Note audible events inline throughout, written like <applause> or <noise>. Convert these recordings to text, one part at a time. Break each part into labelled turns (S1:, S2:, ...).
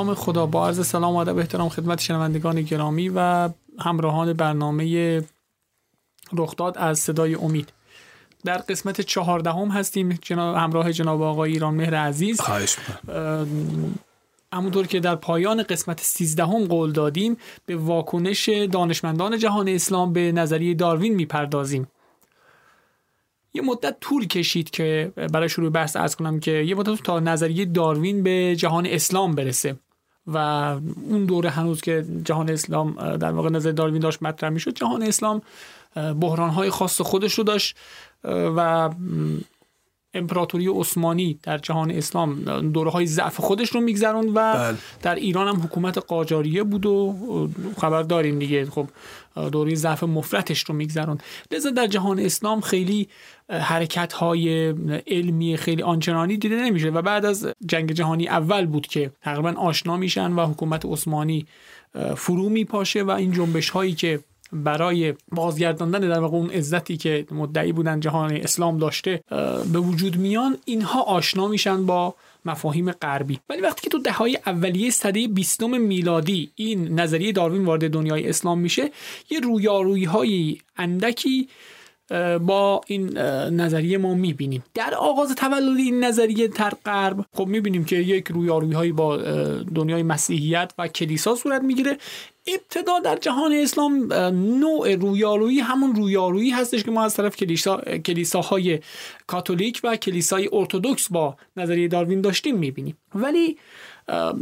S1: نام خدا با عرض سلام و ادب احترام خدمت شنوندگان گرامی و همراهان برنامه رخداد از صدای امید. در قسمت چهاردهم هستیم جناب همراه جناب آقای ایران مهر عزیز.
S2: خواهش
S1: همونطور که در پایان قسمت سیزدهم قول دادیم به واکنش دانشمندان جهان اسلام به نظریه داروین می‌پردازیم. یه مدت طول کشید که برای شروع بحث ارز کنم که یه مدت تا نظریه داروین به جهان اسلام برسه. و اون دوره هنوز که جهان اسلام در واقع نظر داروین داشت مطرح می‌شد جهان اسلام بحرانهای خاص خودش رو داشت و امپراتوری عثمانی در جهان اسلام دوره های ضعف خودش رو میگذرون و بل. در ایران هم حکومت قاجاریه بود و خبر داریم دیگه خب دوره ضعف مفرتش رو میگذرون لذا در جهان اسلام خیلی حرکت های علمی خیلی آنچنانی دیده نمیشه و بعد از جنگ جهانی اول بود که تقریبا آشنا میشن و حکومت عثمانی فرو میپاشه و این جنبش هایی که برای بازگرداندن در واقع اون عزتی که مدعی بودن جهان اسلام داشته به وجود میان اینها آشنا میشن با مفاهیم غربی. ولی وقتی که تو دههای اولیه سده بیستم میلادی این نظریه داروین وارد دنیای اسلام میشه یه رویارویی های اندکی با این نظریه ما می‌بینیم. در آغاز تولد این نظریه در غرب خب می‌بینیم که یک رویارویی هایی با دنیای مسیحیت و کلیسا صورت می‌گیره. ابتدا در جهان اسلام نوع رویارویی همون رویارویی هستش که ما از طرف کلیسا کلیساهای کاتولیک و کلیسای ارتودکس با نظریه داروین داشتیم می‌بینیم. ولی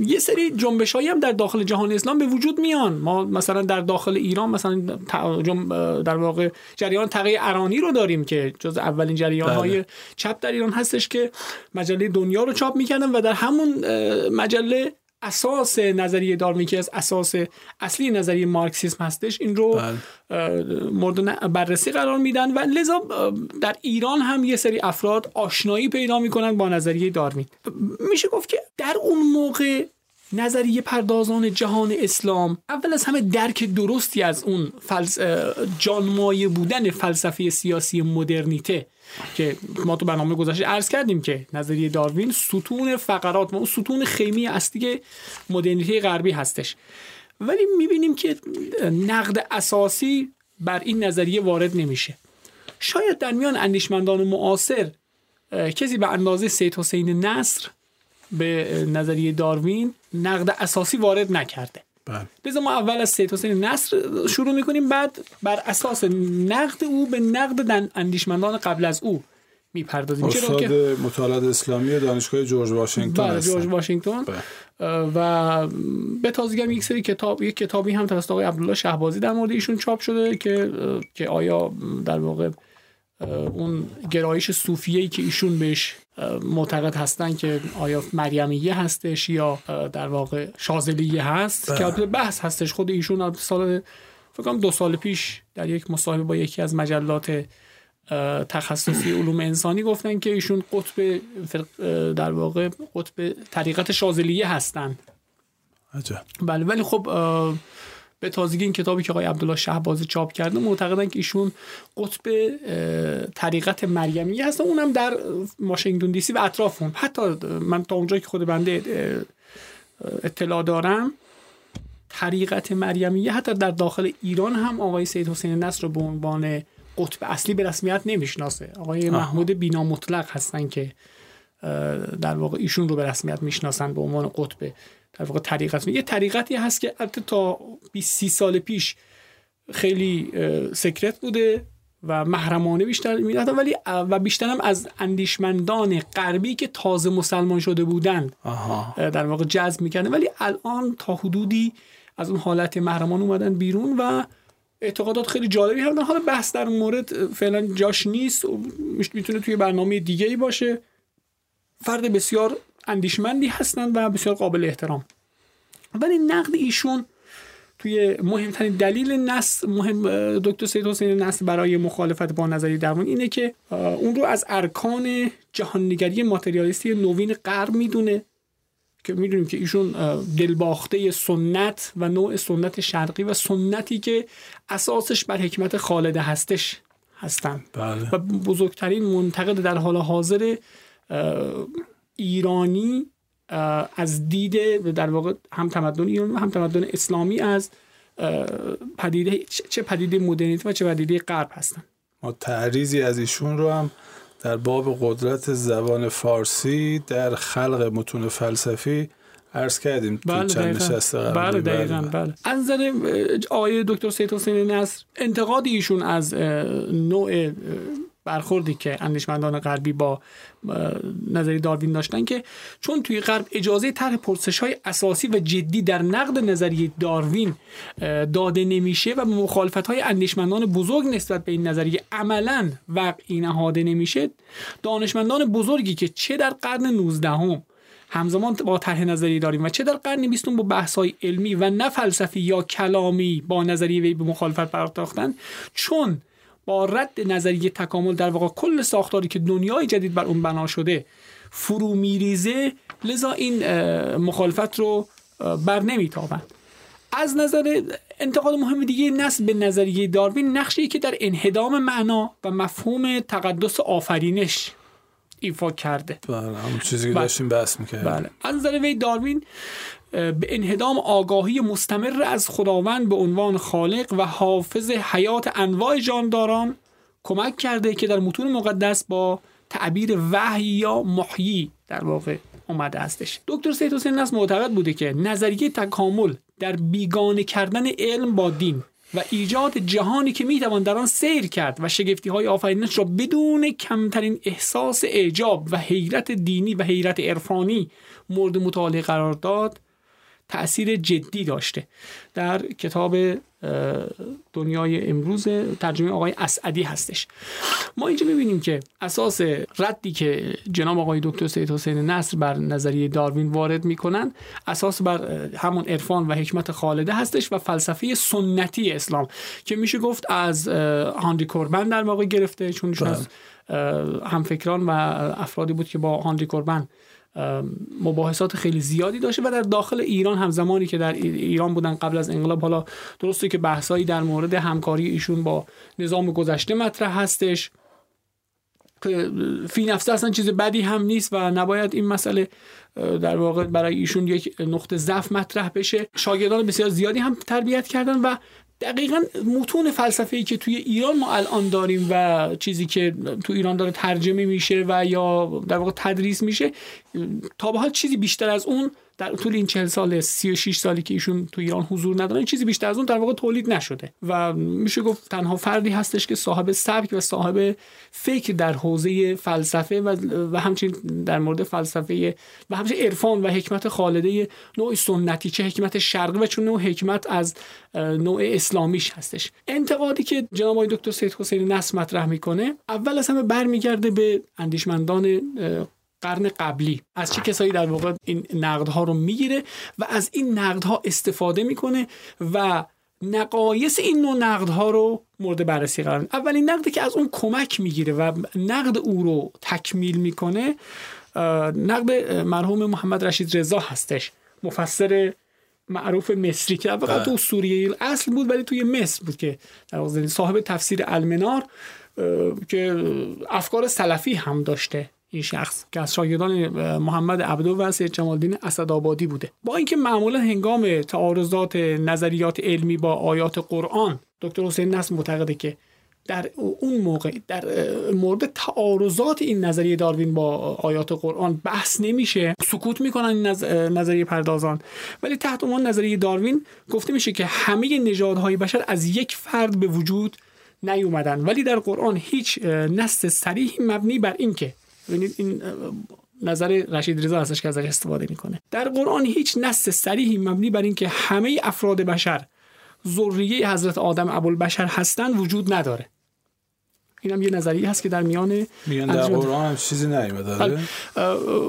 S1: یه سری جنبش هایی هم در داخل جهان اسلام به وجود میان ما مثلا در داخل ایران مثلا در واقع جریان تقیه ارانی رو داریم که جز اولین جریان های بله. چپ در ایران هستش که مجله دنیا رو چاپ می‌کردن و در همون مجله اساس نظریه داروین که از اساس اصلی نظریه مارکسیسم هستش این رو بله. مورد بررسی قرار میدن و لذا در ایران هم یه سری افراد آشنایی پیدا می‌کنن با نظریه داروین میشه گفت که در اون موقع نظریه پردازان جهان اسلام اول از همه درک درستی از اون فلس... جانمایه بودن فلسفه سیاسی مدرنیته که ما تو برنامه گذشته عرض کردیم که نظریه داروین ستون فقرات و ستون خیمی اصلی مدرنیته غربی هستش. ولی می‌بینیم که نقد اساسی بر این نظریه وارد نمیشه. شاید در میان اندیشمندان معاصر کسی به اندازه سید حسین نصر به نظریه داروین نقد اساسی وارد نکرده. بله. ما اول از سید حسین نصر شروع می‌کنیم بعد بر اساس نقد او به نقد اندیشمندان قبل از او می‌پردازیم.
S3: استاد که مطالعات اسلامی دانشگاه جورج واشنگتن
S1: بله جورج واشنگتن. بله. و به تازگی هم یک سری کتاب یک کتابی هم توسط آقای عبدالله شهبازی در مورد ایشون چاپ شده که که آیا در واقع اون گرایش صوفیه‌ای که ایشون بهش معتقد هستن که آیا مریمیه هستش یا در واقع شازلیه هست؟ که که بحث هستش. خود ایشون سال فکر دو سال پیش در یک مصاحبه با یکی از مجلات تخصصی علوم انسانی گفتن که ایشون قطب در واقع قطب طریقت شازلیه هستن.
S3: عجب.
S1: بله ولی خب به تازگی این کتابی که آقای عبدالله شهبازی چاپ کرده معتقدن که ایشون قطب طریقت مریمیه هستن اونم در واشنگتن دی سی و اطراف هم. حتی من تا اونجایی که خود بنده اطلاع دارم طریقت مریمیه حتی در داخل ایران هم آقای سید حسین نصر رو به عنوان قطب اصلی به رسمیت نمی‌شناسه. آقای محمود بینا مطلق هستن که در واقع ایشون رو به رسمیت می‌شناسن به عنوان قطب. در واقع طریقت یه طریقتی هست که البته تا 20 سال پیش خیلی سکرت بوده و محرمانه بیشتر می‌دادن ولی و بیشتر هم از اندیشمندان غربی که تازه مسلمان شده بودند در واقع جذب می‌کردن. ولی الان تا حدودی از اون حالت محرمان اومدن بیرون و اعتقادات خیلی جالبی هم حالا بحث در مورد فعلا جاش نیست. می‌تونه توی برنامه دیگه ای باشه. فرد بسیار اندیشمندی هستند و بسیار قابل احترام ولی نقد ایشون توی مهمترین دلیل نصر مهم دکتر سید حسین نصر برای مخالفت با نظریه درون اینه که اون رو از ارکان جهاننگری ماتریالیستی نوین غرب می‌دونه که می‌دونیم که ایشون دلباخته سنت و نوع سنت شرقی و سنتی که اساسش بر حکمت خالده هستش هستن
S3: بله.
S1: و بزرگترین منتقد در حال حاضر ایرانی از دید در واقع هم تمدن ایران و هم تمدن اسلامی از پدیده چه پدیده مدرنیته و چه پدیده غرب هستن.
S3: ما تعریضی از ایشون رو هم در باب قدرت زبان فارسی در خلق متون فلسفی عرض کردیم
S1: بله
S3: تو چند نشسته
S1: بله, بله دقیقا بله. از نظر آقای دکتر سید حسین نصر انتقاد ایشون از نوع برخوردی که اندیشمندان غربی با نظری داروین داشتن که چون توی غرب اجازه طرح پرسش های اساسی و جدی در نقد نظریه داروین داده نمیشه و مخالفت های اندیشمندان بزرگ نسبت به این نظریه عملا وقعی نهاده نمیشه دانشمندان بزرگی که چه در قرن 19 هم همزمان با طرح نظری داریم و چه در قرن بیستم با بحث های علمی و نه فلسفی یا کلامی با نظریه وی به مخالفت پرداختن چون با رد نظریه تکامل در واقع کل ساختاری که دنیای جدید بر اون بنا شده فرو میریزه لذا این مخالفت رو بر نمیتابند از نظر انتقاد مهم دیگه نسل به نظریه داروین نقشی که در انهدام معنا و مفهوم تقدس آفرینش ایفا کرده.
S3: بله همون چیزی که داشتیم بحث می‌کردیم.
S1: بله. از نظر وی داروین به انهدام آگاهی مستمر از خداوند به عنوان خالق و حافظ حیات انواع جانداران کمک کرده که در متون مقدس با تعبیر وحی یا محیی در واقع اومده هستش. دکتر سید حسین معتقد بوده که نظریه تکامل در بیگانه کردن علم با دین و ایجاد جهانی که می‌توان در آن سیر کرد و شگفتی های آفرینش را بدون کمترین احساس اعجاب و حیرت دینی و حیرت عرفانی مورد مطالعه قرار داد تاثیر جدی داشته. در کتاب دنیای امروز ترجمه آقای اسعدی هستش. ما اینجا می‌بینیم که اساس ردی که جناب آقای دکتر سید حسین نصر بر نظریه داروین وارد می‌کنن اساس بر همون عرفان و حکمت خالده هستش و فلسفه سنتی اسلام که میشه گفت از هانری کوربن در واقع گرفته. چون از همفکران و افرادی بود که با هانری کوربن مباحثات خیلی زیادی داشته و در داخل ایران هم زمانی که در ایران بودن قبل از انقلاب حالا درسته که بحثایی در مورد همکاری ایشون با نظام گذشته مطرح هستش. که فی نفسه اصلا چیز بدی هم نیست و نباید این مسئله در واقع برای ایشون یک نقطه ضعف مطرح بشه. شاگردان بسیار زیادی هم تربیت کردن و دقیقا متون فلسفه که توی ایران ما الان داریم و چیزی که تو ایران داره ترجمه میشه و یا در واقع تدریس میشه تا به حال چیزی بیشتر از اون در طول این 40 سال 36 سالی که ایشون تو ایران حضور ندارن چیزی بیشتر از اون در واقع تولید نشده. و میشه گفت تنها فردی هستش که صاحب سبک و صاحب فکر در حوزه فلسفه و, و همچنین در مورد فلسفه و همچنین عرفان و حکمت خالده نوع سنتی چه حکمت شرقی و چون نوع حکمت از نوع اسلامیش هستش. انتقادی که جناب دکتر سید حسین نصر مطرح می‌کنه اول از همه برمیگرده به اندیشمندان قرن قبلی. از چه کسایی در واقع این نقدها رو می‌گیره و از این نقدها استفاده می‌کنه و نقایص این نوع نقدها رو مورد بررسی قرار اولین نقدی که از اون کمک می‌گیره و نقد او رو تکمیل می‌کنه نقد مرحوم محمد رشید رضا هستش. مفسر معروف مصری که واقعا تو سوریه اصل بود ولی توی مصر بود که در صاحب تفسیر المنار که افکار سلفی هم داشته. این شخص که از شاگردان محمد عبدو و سید جمال الدین اسدآبادی بوده. با اینکه معمولا هنگام تعارضات نظریات علمی با آیات قرآن دکتر حسین نصر معتقده که در اون موقع در مورد تعارضات این نظریه داروین با آیات قرآن بحث نمیشه. سکوت می‌کنن این نظریه پردازان. ولی تحت عنوان نظریه داروین گفته میشه که همه نژادهای بشر از یک فرد به وجود نیومدن. ولی در قرآن هیچ نص صریح مبنی بر اینکه ببینید این نظر رشید رضا هستش که ازش استفاده می‌کنه. در قرآن هیچ نص صریحی مبنی بر اینکه همه افراد بشر ذریه حضرت آدم ابوالبشر هستند وجود نداره. اینم یه نظریه هست که در میان
S3: میان در قرآن هم چیزی نیومده.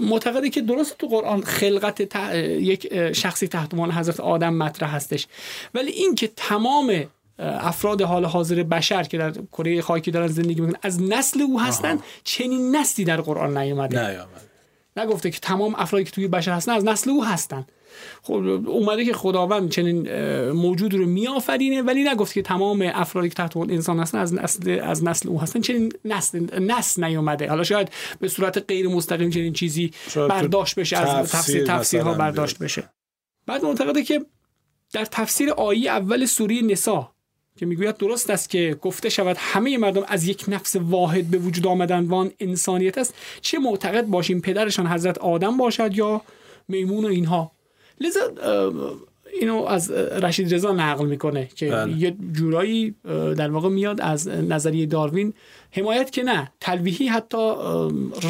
S1: معتقده که درست تو قرآن خلقت یک شخصی تحت عنوان حضرت آدم مطرح هستش. ولی این که تمام افراد حال حاضر بشر که در کره خاکی دارن زندگی می‌کنن از نسل او هستن چنین نسلی در قرآن نیومده
S3: نیومده
S1: نگفته که تمام افرادی که توی بشر هستن از نسل او هستن. خب اومده که خداوند چنین موجود رو میآفرینه ولی نگفت که تمام افرادی که تحت انسان هستن از نسل از نسل او هستن. چنین نسل نسل نیومده حالا شاید به صورت غیر مستقیم چنین چیزی برداشت بشه از تفسیر تفسیرها برداشت بشه. بعد معتقده که در تفسیر آیه اول سوره نسا که می‌گوید درست است که گفته شود همه مردم از یک نفس واحد به وجود آمدن وان انسانیت است. چه معتقد باشیم پدرشان حضرت آدم باشد یا میمون و اینها؟ لذا اینو از رشید رضا نقل می‌کنه که بله. یه جورایی در واقع میاد از نظریه داروین حمایت که نه تلویحی حتی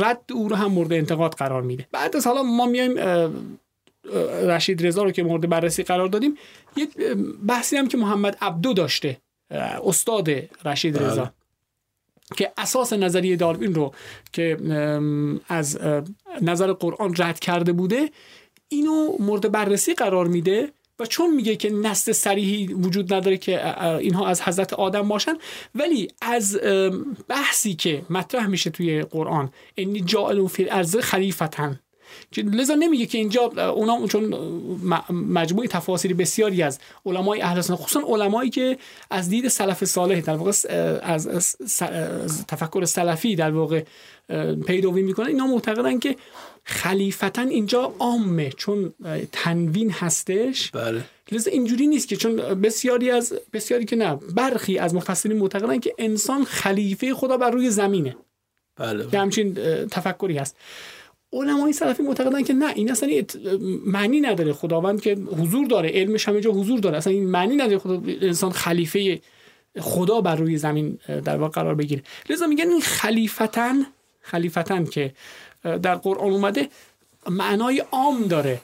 S1: رد او رو هم مورد انتقاد قرار میده. بعد از حالا ما میایم رشید رضا رو که مورد بررسی قرار دادیم یه بحثی هم که محمد عبدو داشته استاد رشید بله. رضا که اساس نظریه داروین رو که از نظر قرآن رد کرده بوده اینو مورد بررسی قرار میده و چون میگه که نسل سریحی وجود نداره که اینها از حضرت آدم باشن ولی از بحثی که مطرح میشه توی قرآن انی جائل فی الارض خلیفتن لذا نمیگه که اینجا اونا چون مجموعه تفاسیر بسیاری از علمای اهل سنت خصوصا علمایی که از دید سلف صالح در واقع از تفکر سلفی در واقع پیروی می‌کنن اینا معتقدن که خلیفتن اینجا عامه چون تنوین هستش.
S3: بله.
S1: لذا اینجوری نیست که چون بسیاری از بسیاری که نه برخی از مفسرین معتقدن که انسان خلیفه خدا بر روی زمینه.
S3: بله,
S1: که همچین تفکری هست. علمای سلفی معتقدن که نه این اصلا معنی نداره. خداوند که حضور داره علمش همه جا حضور داره. اصلا این معنی نداره خدا انسان خلیفه خدا بر روی زمین در واقع قرار بگیره. لذا میگن این خلیفتن خلیفتن که در قرآن اومده معنای عام داره.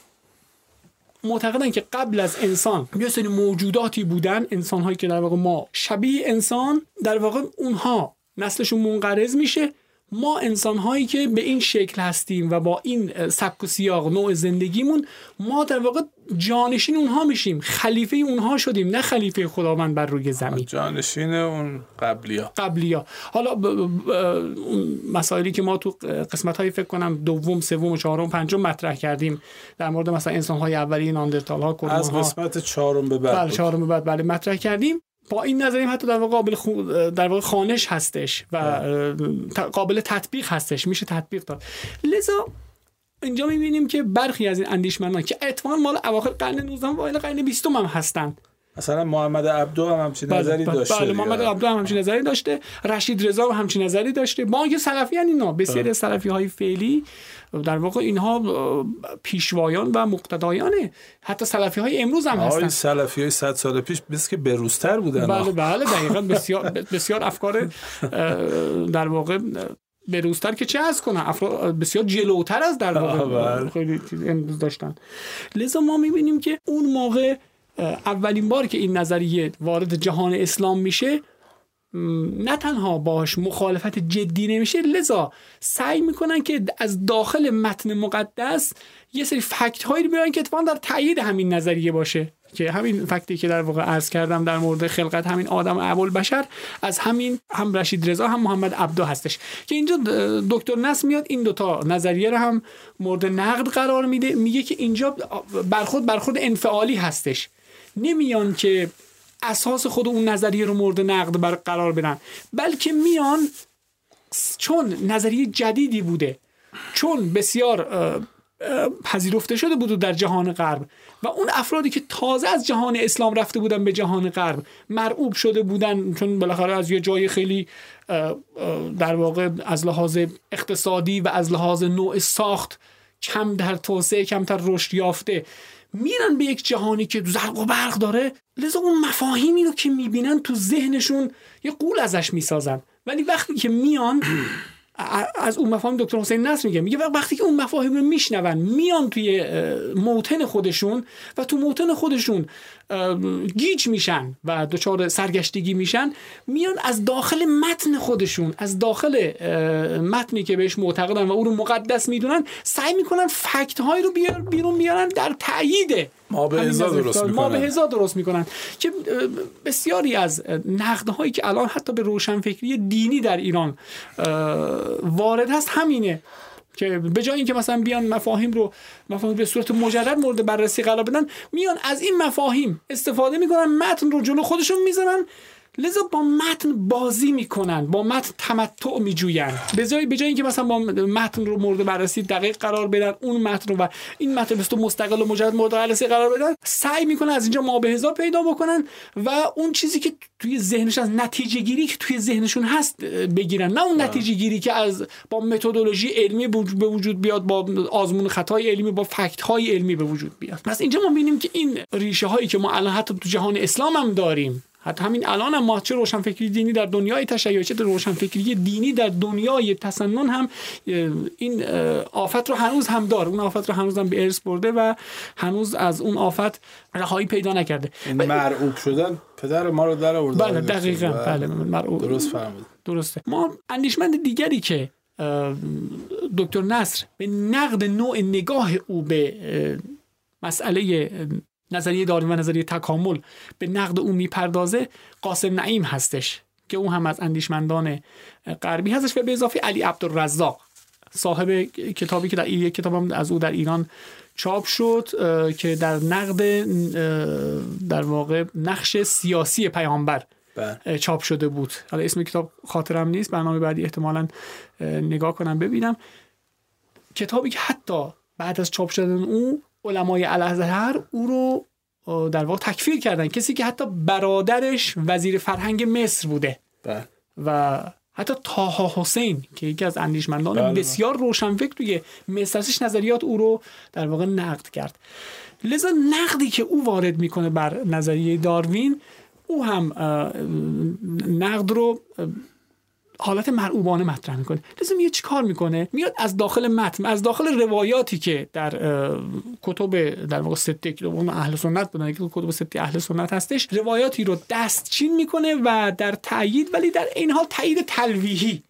S1: معتقدن که قبل از انسان یه سری موجوداتی بودن انسان هایی که در واقع ما شبیه انسان در واقع اونها نسلشون منقرض میشه. ما انسان هایی که به این شکل هستیم و با این سبک و سیاق نوع زندگیمون ما در واقع جانشین اونها میشیم. خلیفه اونها شدیم نه خلیفه خداوند بر روی زمین.
S3: جانشین اون قبلیا.
S1: قبلیا. حالا اون مسائلی که ما تو قسمت های فکر کنم دوم سوم و چهارم پنجم مطرح کردیم در مورد مثلا انسان های اولیه ناندرتال ها
S3: از قسمت چهارم به بعد
S1: بله چهارم به بعد بله مطرح کردیم. با این نظریم حتی در واقع قابل در واقع خانش هستش و قابل تطبیق هستش میشه تطبیق داد. لذا اینجا می‌بینیم که برخی از این اندیشمندان که اتفاقا مال اواخر قرن 19 و قرن 20 هم هستند
S3: مثلا محمد عبدو هم همچین بله، نظری
S1: بله،
S3: داشته
S1: بله محمد عبدو هم همچین نظری داشته. رشید رضا هم همچین نظری داشته. ما که سلفی اینا. بسیاری بله. سلفی های فعلی. در واقع اینها پیشوایان و مقتدایانه حتی سلفی های امروز هم هستن.
S3: سلفی های 100 سال پیش مثل که بروزتر بودن.
S1: بله بله دقیقا. بسیار بسیار افکار در واقع بروزتر که چه از کنن؟ افراد بسیار جلوتر از در واقع. بله. خیلی امروز داشتن. لذا ما می‌بینیم که اون موقع اولین بار که این نظریه وارد جهان اسلام میشه نه تنها باش مخالفت جدی نمیشه لذا سعی می‌کنن که از داخل متن مقدس یه سری فکت هایی رو بیارن که اتفاقا در تایید همین نظریه باشه. که همین فکتی که در واقع عرض کردم در مورد خلقت همین آدم اول بشر از همین هم رشید رضا هم محمد عبدو هستش. که اینجا دکتر نس میاد این دوتا نظریه رو هم مورد نقد قرار میده میگه که اینجا برخود برخود انفعالی هستش. نمیان که اساس خود اون نظریه رو مورد نقد بر قرار بدن بلکه میان چون نظریه جدیدی بوده چون بسیار پذیرفته شده بود در جهان غرب و اون افرادی که تازه از جهان اسلام رفته بودن به جهان غرب مرعوب شده بودن چون بالاخره از یه جای خیلی در واقع از لحاظ اقتصادی و از لحاظ نوع ساخت کم در توسعه کمتر رشد یافته. میرن به یک جهانی که زرق و برق داره. لذا اون مفاهیمی رو که می‌بینن تو ذهنشون یه قول ازش می‌سازن. ولی وقتی که میان <clears throat> از اون مفاهیم دکتر حسین نصر میگه میگه وقتی که اون مفاهیم رو میشنون میان توی موتن خودشون و تو موتن خودشون گیج میشن و دچار سرگشتگی میشن میان از داخل متن خودشون از داخل متنی که بهش معتقدن و او رو مقدس می‌دونن سعی می‌کنن فکت هایی رو بیرون بیارن در تایید
S3: ما به هزار درست می‌کنن ما
S1: به هزار درست می‌کنن. که بسیاری از هایی که الان حتی به روشنفکری دینی در ایران وارد هست همینه. که به جای اینکه مثلا بیان مفاهیم رو مفاهیم به صورت مجرد مورد بررسی قرار بدن میان از این مفاهیم استفاده می‌کنن متن رو جلو خودشون می‌ذارن. لذا با متن بازی می‌کنن با متن تمتع میجوین. به جای به جای اینکه مثلا با متن رو مورد بررسی دقیق قرار بدن اون متن رو و این متن بست مستقل و مجرد مورد بررسی قرار بدن سعی می‌کنن از اینجا ما به هزار پیدا بکنن و اون چیزی که توی ذهنش از نتیجه گیری که توی ذهنشون هست بگیرن. نه اون نتیجه گیری که از با متدولوژی علمی به وجود بیاد با آزمون خطای علمی با فکت های علمی به وجود بیاد. پس اینجا ما ببینیم که این ریشه هایی که ما الان حتی تو جهان اسلام هم داریم حتی همین الان هم ما چه روشنفکری دینی در دنیای تشیع چه روشنفکری دینی در دنیای تسنن هم این آفت رو هنوز هم داره اون آفت رو هنوز هم به ارث برده و هنوز از اون آفت رهایی پیدا نکرده.
S3: این مرعوب شدن پدر ما رو در آورده
S1: بله دقیقاً. بله مرعوب.
S3: درست فهمید
S1: درسته. ما اندیشمند دیگری که دکتر نصر به نقد نوع نگاه او به مسئله نظریه داروین و نظریه تکامل به نقد او می‌پردازه قاسم نعیم هستش که او هم از اندیشمندان غربی هستش و به اضافه علی عبدالرزاق صاحب کتابی که در یک کتاب هم از او در ایران چاپ شد که در نقد در واقع نقش سیاسی پیامبر بله. چاپ شده بود حالا اسم کتاب خاطرم نیست برنامه بعدی احتمالا نگاه کنم ببینم کتابی که حتی بعد از چاپ شدن او علمای الازهر او رو در واقع تکفیر کردن کسی که حتی برادرش وزیر فرهنگ مصر بوده
S3: بله.
S1: و حتی تاها حسین که یکی از اندیشمندان بله. بسیار روشنفکر توی مصرش نظریات او رو در واقع نقد کرد لذا نقدی که او وارد می‌کنه بر نظریه داروین او هم نقد رو حالت مرعوبانه مطرح می‌کنه. لازم یه چیکار می‌کنه؟ میاد از داخل متن از داخل روایاتی که در کتب در واقع سته که اهل سنت بودن که کتب سته اهل سنت هستش روایاتی رو دستچین می‌کنه و در تایید ولی در این حال تایید تلویحی.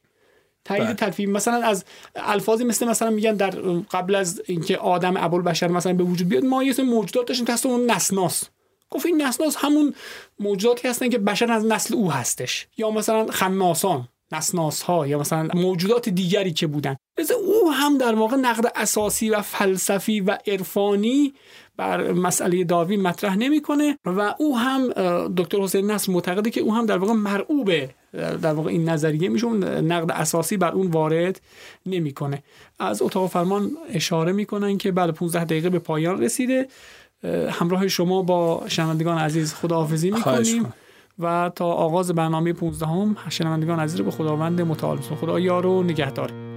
S1: تایید بله. تلویحی. مثلا از الفاظی مثل مثلا میگن در قبل از اینکه آدم ابوالبشر مثلا به وجود بیاد ما یه موجودات داشتیم که اون نسناس. گفت این نسناس همون موجوداتی هستن که بشر از نسل او هستش. یا مثلا خناسان. نسناس ها یا مثلا موجودات دیگری که بودن. مثل او هم در واقع نقد اساسی و فلسفی و عرفانی بر مسئله داروین مطرح نمی‌کنه و او هم دکتر حسین نصر معتقده که او هم در واقع مرعوبه در واقع این نظریه میشه نقد اساسی بر اون وارد نمی‌کنه. از اتاق فرمان اشاره می‌کنن که بله 15 دقیقه به پایان رسیده. همراه شما با شنوندگان عزیز خداحافظی می‌کنیم. و تا آغاز برنامه 15 هم شنوندگان عزیز به خداوند متعال خدا یار و نگهدار.